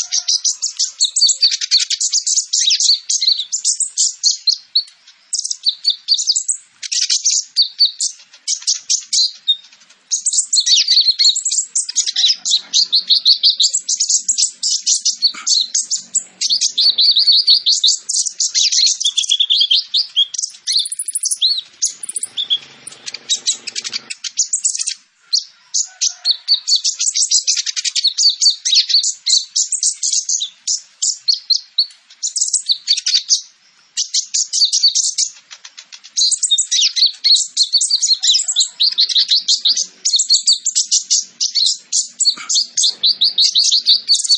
どうも。Thank you.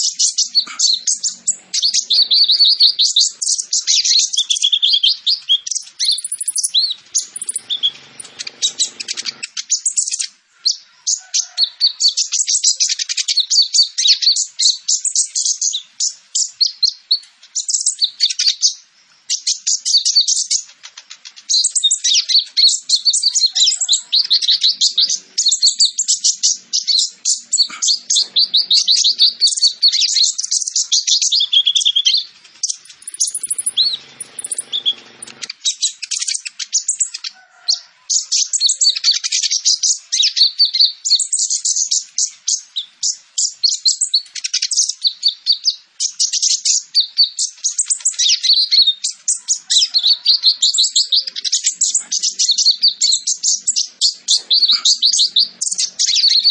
Thank you.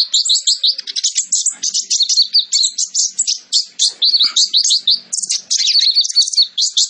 Thank you.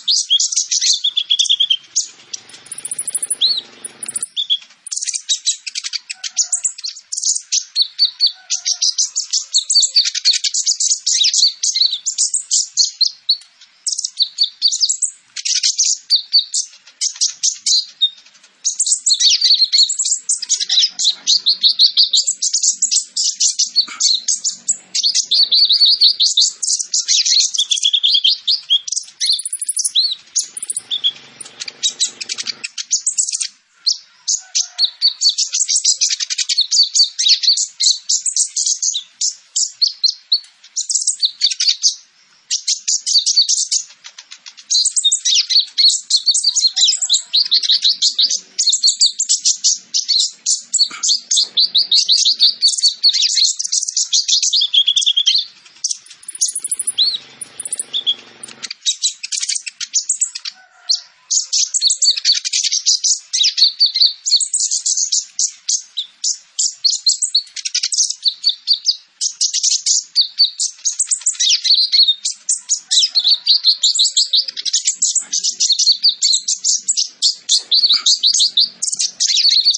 すいません。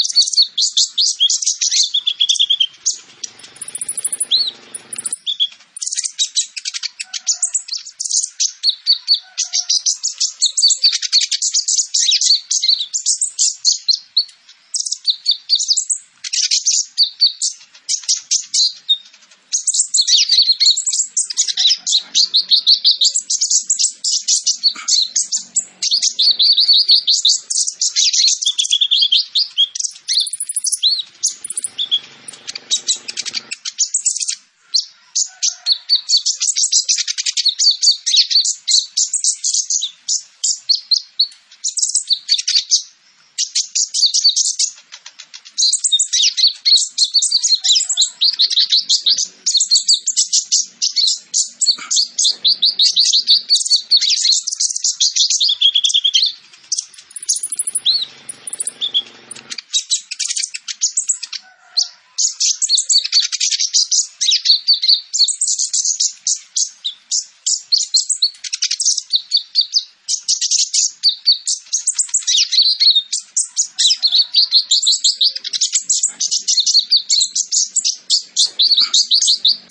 Thank you. すいません。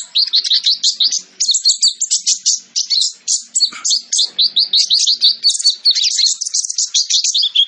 Thank you.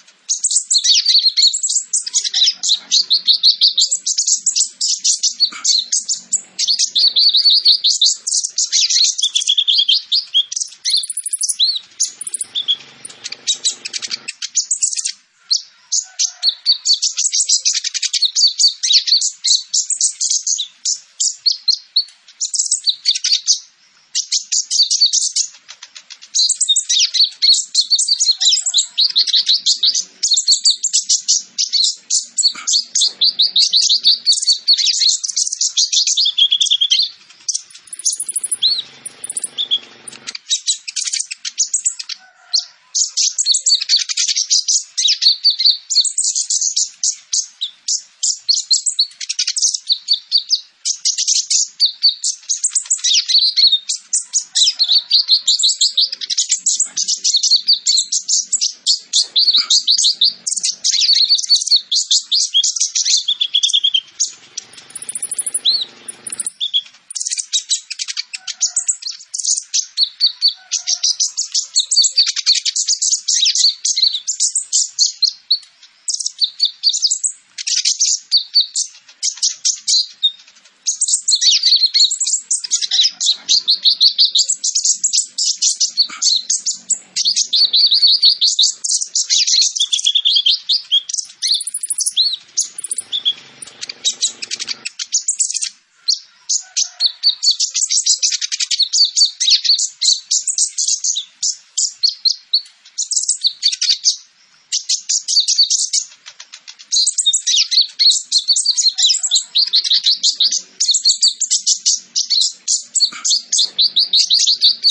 Thank you. Thank you.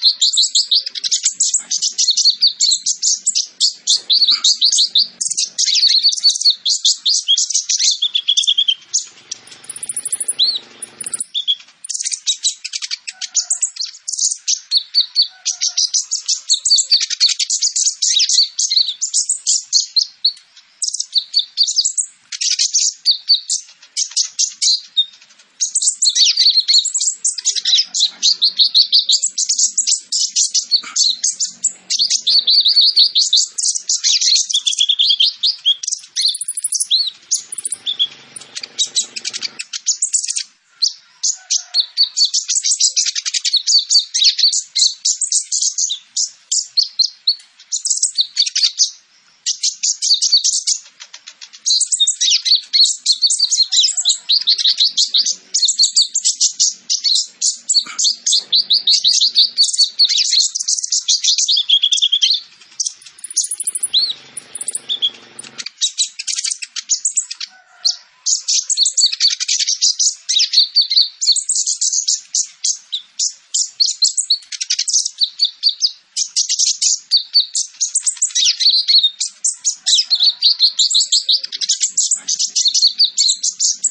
Thank you.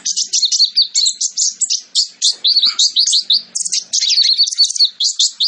Thank you.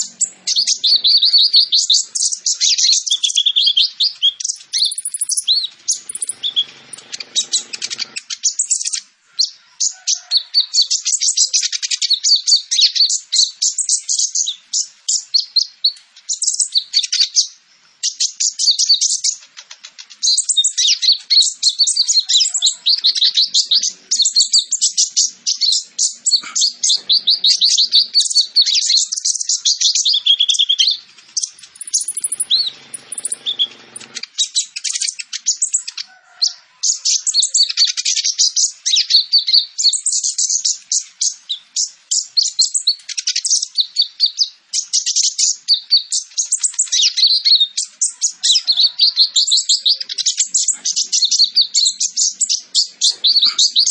すいません。Gracias.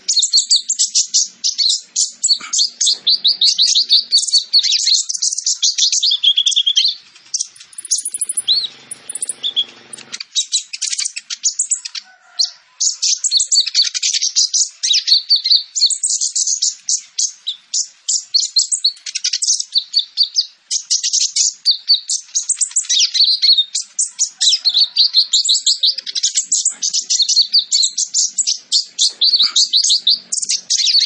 すいません。